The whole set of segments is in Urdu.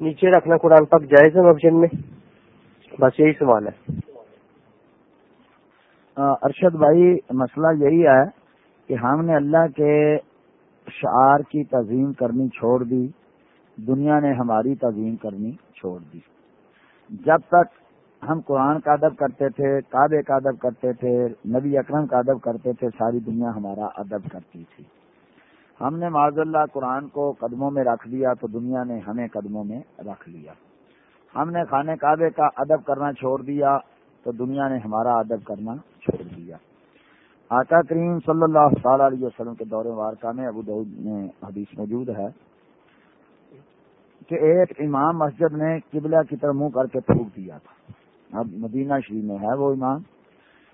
نیچے رکھنا قرآن پاک جائز ہے مسجد میں؟ بس یہی سوال ہے۔ ارشد بھائی، مسئلہ یہی ہے کہ ہم نے اللہ کے شعار کی تعظیم کرنی چھوڑ دی، دنیا نے ہماری تعظیم کرنی چھوڑ دی۔ جب تک ہم قرآن کا ادب کرتے تھے، کعبے کا ادب کرتے تھے، نبی اکرم کا ادب کرتے تھے، ساری دنیا ہمارا ادب کرتی تھی۔ ہم نے معذ اللہ قرآن کو قدموں میں رکھ دیا تو دنیا نے ہمیں قدموں میں رکھ لیا۔ ہم نے خانے کعبے کا ادب کرنا چھوڑ دیا تو دنیا نے ہمارا ادب کرنا چھوڑ دیا۔ آقا کریم صلی اللہ تعالی علیہ وسلم کے دور وارکا میں ابو دعود میں حدیث موجود ہے کہ ایک امام مسجد نے قبلہ کی طرف منہ کر کے پھونک دیا تھا۔ اب مدینہ شریف میں ہے وہ امام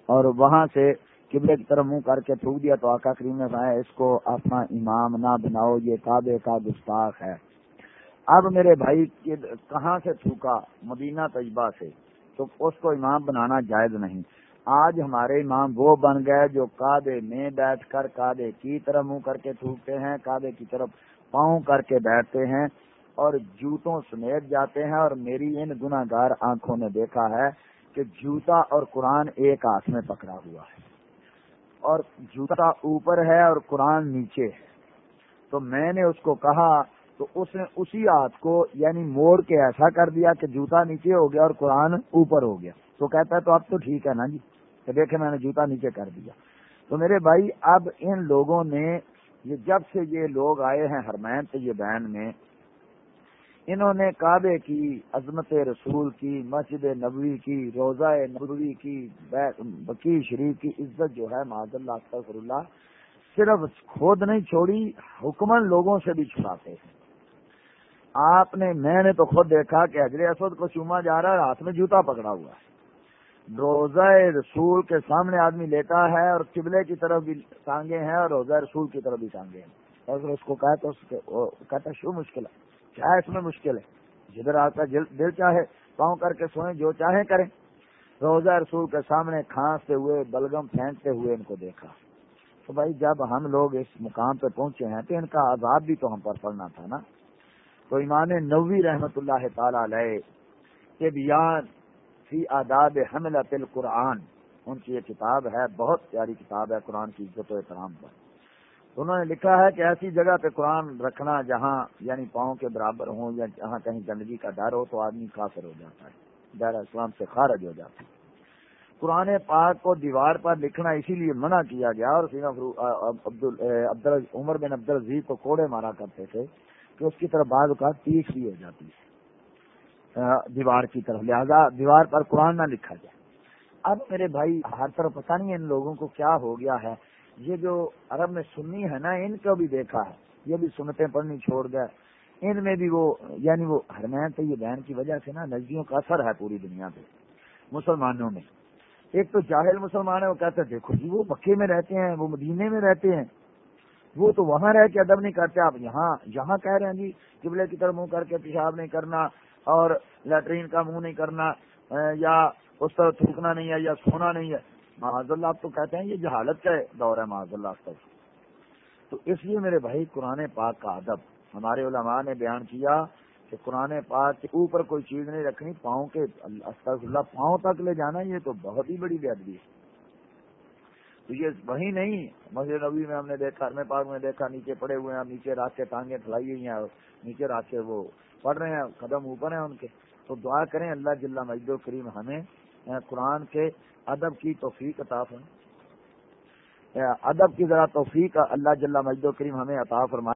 اور وہاں سے قبلے کی طرف منہ کر کے تھوک دیا تو آقا کریم نے کہا اس کو اپنا امام نہ بناؤ، یہ کعبے کا گستاخ ہے۔ اب میرے بھائی کہاں سے تھوکا؟ مدینہ طیبہ سے۔ تو اس کو امام بنانا جائز نہیں۔ آج ہمارے امام وہ بن گئے جو کعبے میں بیٹھ کر کعبے کی طرف منہ کر کے تھوکتے ہیں، کعبے کی طرف پاؤں کر کے بیٹھتے ہیں اور جوتوں سمیت جاتے ہیں۔ اور میری ان گناگار آنکھوں نے دیکھا ہے کہ جوتا اور قرآن ایک ہاتھ میں پکڑا ہوا ہے۔ اور جوتا اوپر ہے اور قرآن نیچے ہے۔ تو میں نے اس کو کہا، تو اس نے اسی ہاتھ کو یعنی موڑ کے ایسا کر دیا کہ جوتا نیچے ہو گیا اور قرآن اوپر ہو گیا۔ تو کہتا ہے تو اب تو ٹھیک ہے نا جی؟ تو دیکھے میں نے جوتا نیچے کر دیا۔ تو میرے بھائی، اب ان لوگوں نے، یہ جب سے یہ لوگ آئے ہیں ہرمین تو یہ میں انہوں نے کعبے کی عظمت رسول کی، مسجد نبوی کی، روزہ نبوی کی بکی شریف کی عزت جو ہے معذ اللہ اللہ، صرف خود نہیں چھوڑی، حکمن لوگوں سے بھی چھڑاتے ہیں۔ آپ نے، میں نے تو خود دیکھا کہ حضر اسود کو چوما جا رہا ہے ہاتھ میں جوتا پکڑا ہوا ہے۔ روزہ رسول کے سامنے آدمی لیتا ہے اور قبلے کی طرف بھی ٹانگے ہیں اور روزہ رسول کی طرف بھی ٹانگے ہیں۔ اور اس کو کہا تو کہتا شو مشکل ہے۔ کیا اس میں مشکل ہے۔ جدھر آپ کا دل چاہے، پاؤں کر کے سوئیں، جو چاہیں کریں۔ روزہ رسول کے سامنے کھانستے ہوئے بلگم پھینکتے ہوئے ان کو دیکھا۔ تو بھائی، جب ہم لوگ اس مقام پہ پہنچے ہیں، تو ان کا عذاب بھی تو ہم پر پڑنا تھا نا۔ تو ایمان نوی رحمت اللہ تعالی علیہ کے بیان فی آداب حملت القرآن، ان کی یہ کتاب ہے، بہت پیاری کتاب ہے، قرآن کی عزت و احترام پر۔ انہوں نے لکھا ہے کہ ایسی جگہ پہ قرآن رکھنا جہاں یعنی پاؤں کے برابر ہوں یا جہاں کہیں گندگی کا ڈر ہو تو آدمی کافر ہو جاتا ہے، دائرہ اسلام سے خارج ہو جاتا ہے۔ قرآن پاک کو دیوار پر لکھنا اسی لیے منع کیا گیا اور عبد عمر بن عبد الزیز کو کوڑے مارا کرتے تھے کہ اس کی طرف بعض اوقات تیس بھی ہو جاتی ہے۔ دیوار کی طرف۔ لہذا دیوار پر قرآن نہ لکھا جائے۔ اب میرے بھائی، ہر طرف پتہ نہیں ان لوگوں کو کیا ہو گیا ہے۔ یہ جو عرب میں سنی ہے نا، ان کو بھی دیکھا ہے۔ یہ بھی سنتیں پڑھنی چھوڑ گئے۔ ان میں بھی وہ یعنی وہ ہرمین تو یہ بہن کی وجہ سے نا، نزدیوں کا اثر ہے پوری دنیا پہ، مسلمانوں میں۔ ایک تو جاہل مسلمان ہے، وہ کہتے دیکھو جی وہ مکے میں رہتے ہیں، وہ مدینے میں رہتے ہیں۔ وہ تو وہاں رہ کے ادب نہیں کرتے، آپ یہاں یہاں کہہ رہے ہیں جی قبلے کی طرف منہ کر کے پیشاب نہیں کرنا اور لیٹرین کا منہ نہیں کرنا، یا اس طرح تھوکنا نہیں ہے، یا سونا نہیں ہے۔ معاذ اللہ آپ تو کہتے ہیں یہ جہالت کا دور ہے معاذ اللہ تک۔ تو اس لیے میرے بھائی، قرآن پاک کا ادب۔ ہمارے علماء نے بیان کیا کہ قرآن پاک کے اوپر کوئی چیز نہیں رکھنی، پاؤں کے اللہ، پاؤں تک لے جانا، یہ تو بہت ہی بڑی بے ادبی ہے۔ تو یہ وہی نہیں، مسجد نبی میں ہم نے دیکھا، میں پاک میں دیکھا، نیچے پڑے ہوئے ہیں نیچے رات کے ٹانگیں پھیلائی ہوئی ہیں، نیچے رات کے وہ پڑھ رہے ہیں، قدم اوپر ہیں ان کے۔ تو دعا کریں اللہ جل مجد و کریم ہمیں قرآن کے ادب کی توفیق عطا فرمائے۔ ادب کی ذرا توفیق اللہ جل مجد و کریم ہمیں عطا فرمائے۔